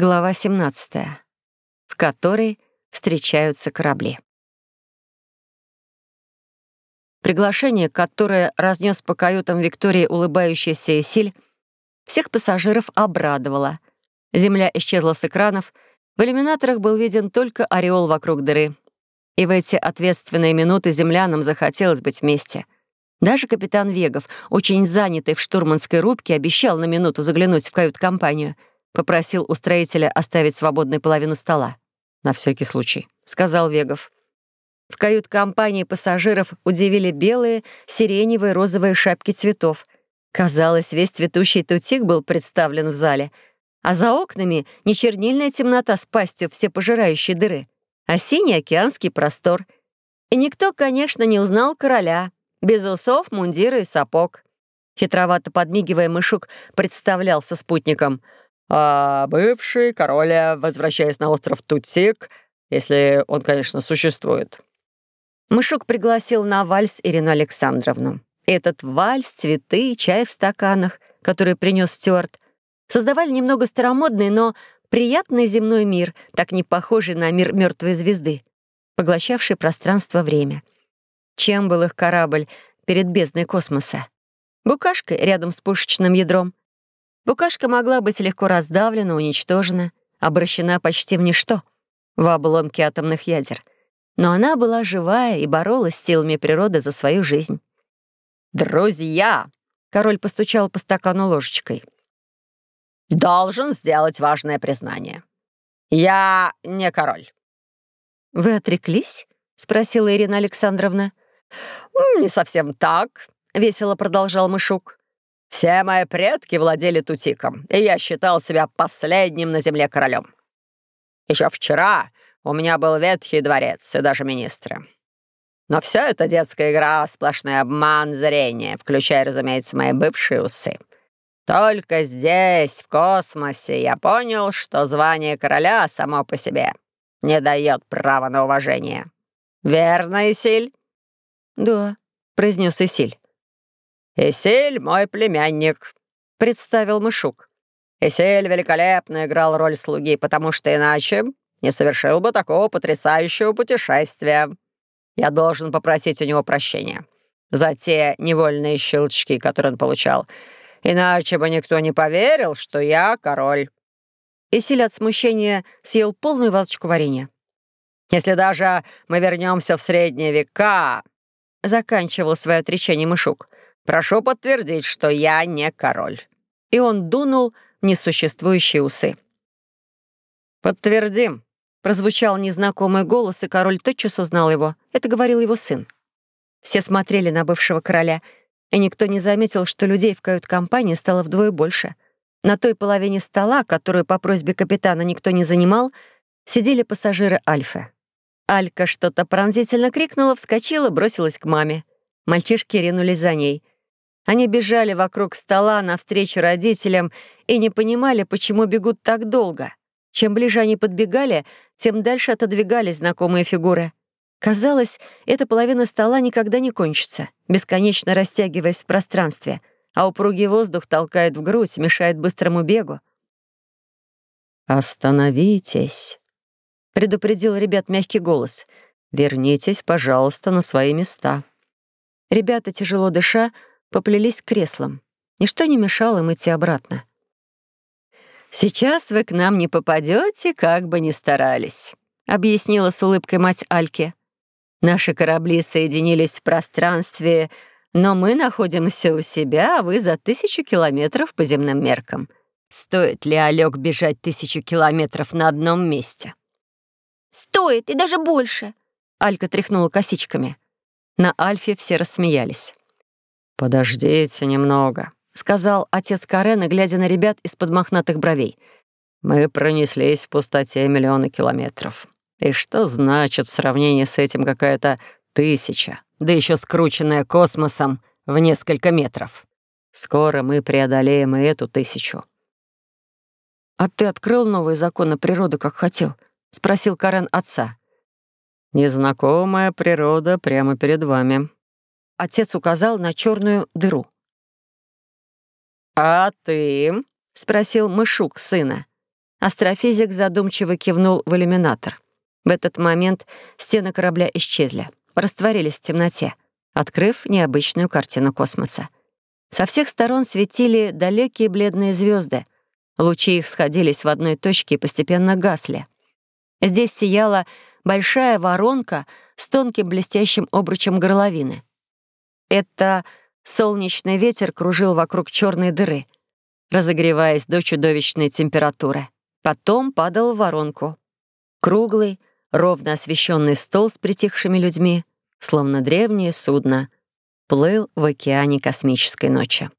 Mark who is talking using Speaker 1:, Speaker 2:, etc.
Speaker 1: Глава 17, в которой встречаются корабли. Приглашение, которое разнес по каютам Виктории улыбающийся Исиль, всех пассажиров обрадовало. Земля исчезла с экранов, в иллюминаторах был виден только ореол вокруг дыры. И в эти ответственные минуты землянам захотелось быть вместе. Даже капитан Вегов, очень занятый в штурманской рубке, обещал на минуту заглянуть в кают-компанию — Попросил у строителя оставить свободной половину стола. «На всякий случай», — сказал Вегов. В кают-компании пассажиров удивили белые, сиреневые, розовые шапки цветов. Казалось, весь цветущий тутик был представлен в зале. А за окнами не чернильная темнота с пастью всепожирающей дыры, а синий океанский простор. И никто, конечно, не узнал короля. Без усов, мундира и сапог. Хитровато подмигивая, Мышук представлялся спутником — а бывший король, возвращаясь на остров Тутик, если он, конечно, существует. Мышук пригласил на вальс Ирину Александровну. Этот вальс, цветы, чай в стаканах, который принес Стюарт, создавали немного старомодный, но приятный земной мир, так не похожий на мир мертвой звезды, поглощавший пространство-время. Чем был их корабль перед бездной космоса? Букашкой рядом с пушечным ядром, Букашка могла быть легко раздавлена, уничтожена, обращена почти в ничто, в обломки атомных ядер. Но она была живая и боролась с силами природы за свою жизнь. «Друзья!» — король постучал по стакану ложечкой. «Должен сделать важное признание. Я не король». «Вы отреклись?» — спросила Ирина Александровна. «Не совсем так», — весело продолжал Мышук. Все мои предки владели тутиком, и я считал себя последним на земле королем. Еще вчера у меня был ветхий дворец и даже министры. Но все это детская игра, сплошной обман зрения, включая, разумеется, мои бывшие усы. Только здесь, в космосе, я понял, что звание короля само по себе не дает права на уважение. Верно, Исиль? «Да», — произнес Исиль. «Исель — мой племянник», — представил Мышук. «Исель великолепно играл роль слуги, потому что иначе не совершил бы такого потрясающего путешествия. Я должен попросить у него прощения за те невольные щелчки, которые он получал. Иначе бы никто не поверил, что я король». Исиль от смущения съел полную вазочку варенья. «Если даже мы вернемся в средние века», — заканчивал свое отречение Мышук, — Прошу подтвердить, что я не король». И он дунул несуществующие усы. «Подтвердим», — прозвучал незнакомый голос, и король тотчас узнал его. Это говорил его сын. Все смотрели на бывшего короля, и никто не заметил, что людей в кают-компании стало вдвое больше. На той половине стола, которую по просьбе капитана никто не занимал, сидели пассажиры Альфы. Алька что-то пронзительно крикнула, вскочила, бросилась к маме. Мальчишки ринулись за ней. Они бежали вокруг стола навстречу родителям и не понимали, почему бегут так долго. Чем ближе они подбегали, тем дальше отодвигались знакомые фигуры. Казалось, эта половина стола никогда не кончится, бесконечно растягиваясь в пространстве, а упругий воздух толкает в грудь, мешает быстрому бегу. «Остановитесь», — предупредил ребят мягкий голос. «Вернитесь, пожалуйста, на свои места». Ребята, тяжело дыша, поплелись к креслам. Ничто не мешало им идти обратно. «Сейчас вы к нам не попадете, как бы ни старались», — объяснила с улыбкой мать Альки. «Наши корабли соединились в пространстве, но мы находимся у себя, а вы за тысячу километров по земным меркам. Стоит ли, Олег, бежать тысячу километров на одном месте?»
Speaker 2: «Стоит, и даже больше», —
Speaker 1: Алька тряхнула косичками. На Альфе все рассмеялись.
Speaker 3: «Подождите немного», — сказал отец Карена, глядя на ребят из-под мохнатых бровей. «Мы пронеслись в пустоте миллионы километров. И что значит в сравнении с этим какая-то тысяча, да еще скрученная космосом в несколько метров? Скоро мы преодолеем и эту тысячу».
Speaker 1: «А ты открыл новые законы природы, как хотел?» — спросил Карен отца.
Speaker 3: «Незнакомая природа прямо перед вами»,
Speaker 1: Отец указал на черную дыру.
Speaker 3: «А ты?»
Speaker 1: — спросил Мышук сына. Астрофизик задумчиво кивнул в иллюминатор. В этот момент стены корабля исчезли, растворились в темноте, открыв необычную картину космоса. Со всех сторон светили далекие бледные звезды. Лучи их сходились в одной точке и постепенно гасли. Здесь сияла большая воронка с тонким блестящим обручем горловины. Это солнечный ветер кружил вокруг черной дыры, разогреваясь до чудовищной температуры. Потом падал в воронку. Круглый, ровно освещенный стол с притихшими людьми, словно древнее судно, плыл в океане космической ночи.